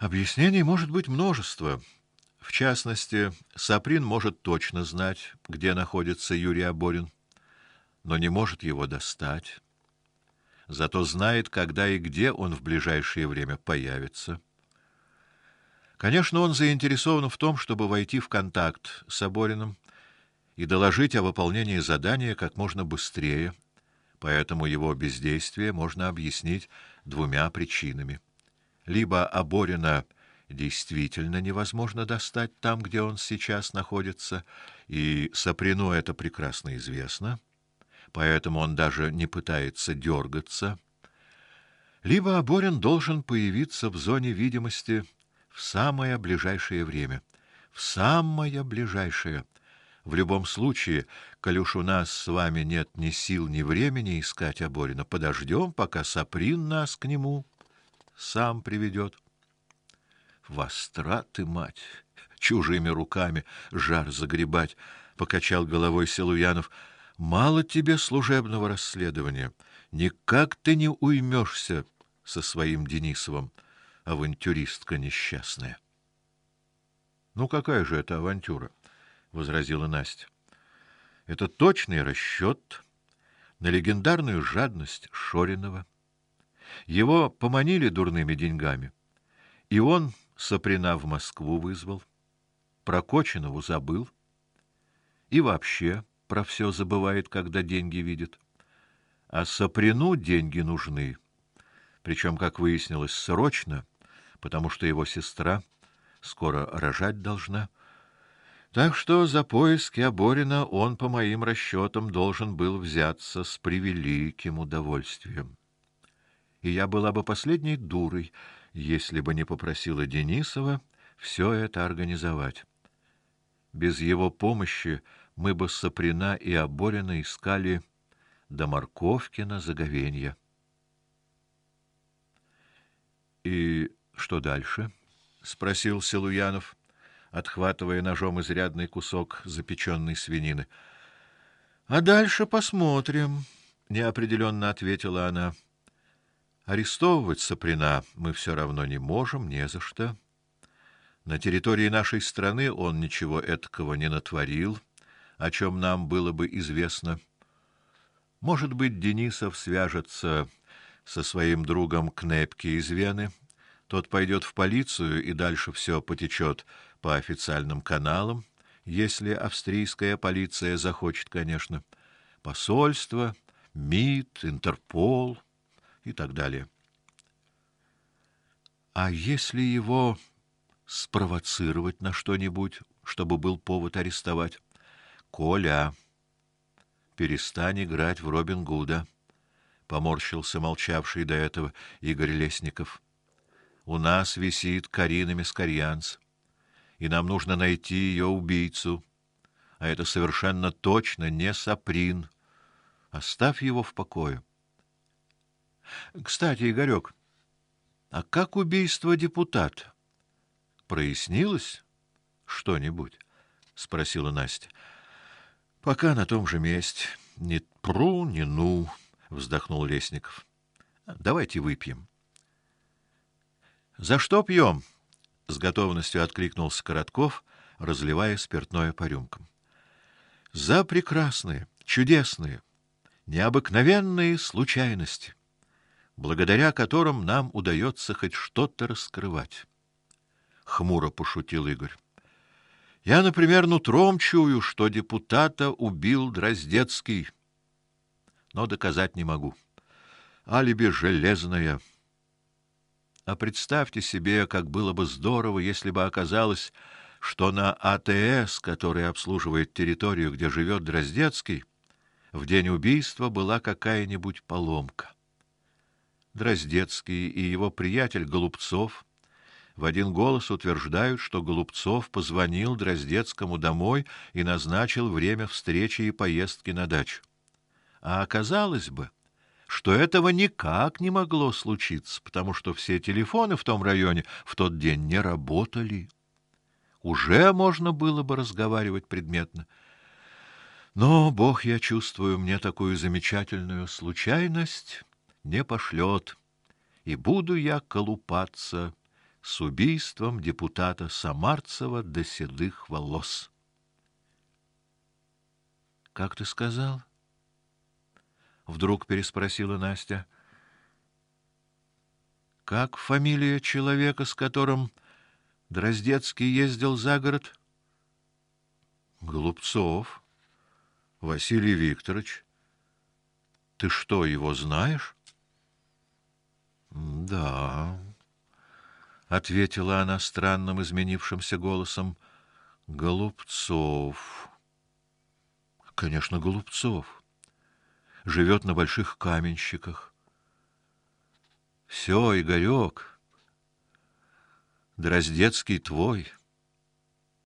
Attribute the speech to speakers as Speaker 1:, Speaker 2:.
Speaker 1: Объяснений может быть множество. В частности, Саприн может точно знать, где находится Юрий Аборин, но не может его достать. Зато знает, когда и где он в ближайшее время появится. Конечно, он заинтересован в том, чтобы войти в контакт с Абориным и доложить о выполнении задания как можно быстрее. Поэтому его бездействие можно объяснить двумя причинами: либо Аборина действительно невозможно достать там, где он сейчас находится, и Саприну это прекрасно известно, поэтому он даже не пытается дергаться. Либо Аборин должен появиться в зоне видимости в самое ближайшее время. В самое ближайшее. В любом случае, коли у нас с вами нет ни сил, ни времени искать Аборина, подождем, пока Саприн нас к нему сам приведет. Востра ты, мать, чужими руками жар загребать, покачал головой Силуянов. Мало тебе служебного расследования, никак ты не уймешься со своим Денисовым авантюристка несчастная. Ну какая же это авантюра, возразила Настя. Это точный расчет на легендарную жадность Шоринова. Его поманили дурными деньгами, и он Соприна в Москву вызвал, про Кочинову забыл и вообще про все забывает, когда деньги видит. А Соприну деньги нужны, причем, как выяснилось, срочно потому что его сестра скоро рожать должна. Так что за поиски Аборина он, по моим расчетам, должен был взяться с превеликим удовольствием. И я была бы последней дурой, если бы не попросила Денисова все это организовать. Без его помощи мы бы Соприна и Аборина искали до Морковкина заговенья. И что дальше? спросил Силуянов, отхватывая ножом изрядный кусок запеченной свинины. А дальше посмотрим, неопределенно ответила она. Арестовывать Саприна мы все равно не можем, не за что. На территории нашей страны он ничего этакого не натворил, о чем нам было бы известно. Может быть, Денисов свяжется со своим другом Кнепки из Вены тот пойдет в полицию, и дальше все потечет по официальным каналам, если австрийская полиция захочет, конечно, посольство, МИД, Интерпол и так далее. А если его спровоцировать на что-нибудь, чтобы был повод арестовать? Коля, перестань играть в Робин Гуда, поморщился молчавший до этого Игорь Лесников у нас висит Карина Мискарьянц, и нам нужно найти ее убийцу. А это совершенно точно не Саприн. Оставь его в покое. Кстати, Игорек, а как убийство депутата? Прояснилось что-нибудь? спросила Настя. Пока на том же месте. Ни пру, ни ну, вздохнул Лесников. Давайте выпьем. За что пьем? с готовностью откликнулся Коротков, разливая спиртное по рюмкам. За прекрасные, чудесные, необыкновенные случайности, благодаря которым нам удается хоть что-то раскрывать. Хмуро пошутил Игорь. Я, например, нутром чую, что депутата убил Дроздецкий, но доказать не могу. Алиби железное. А представьте себе, как было бы здорово, если бы оказалось, что на АТС, который обслуживает территорию, где живет Дроздецкий, в день убийства была какая-нибудь поломка. Дроздецкий и его приятель Голубцов в один голос утверждают, что Голубцов позвонил Дроздецкому домой и назначил время встречи и поездки на дачу. А оказалось бы, что этого никак не могло случиться, потому что все телефоны в том районе в тот день не работали. Уже можно было бы разговаривать предметно. Но Бог, я чувствую, мне такую замечательную случайность не пошлет, и буду я колупаться с убийством депутата Самарцева до седых волос. Как ты сказал? вдруг переспросила Настя. Как фамилия человека, с которым Дроздецкий ездил за город? Голубцов. Василий Викторович. Ты что, его знаешь? Да, ответила она странным изменившимся голосом. Голубцов. Конечно, Голубцов. Живет на больших каменщиках. Все, Игорек. Дроздецкий твой.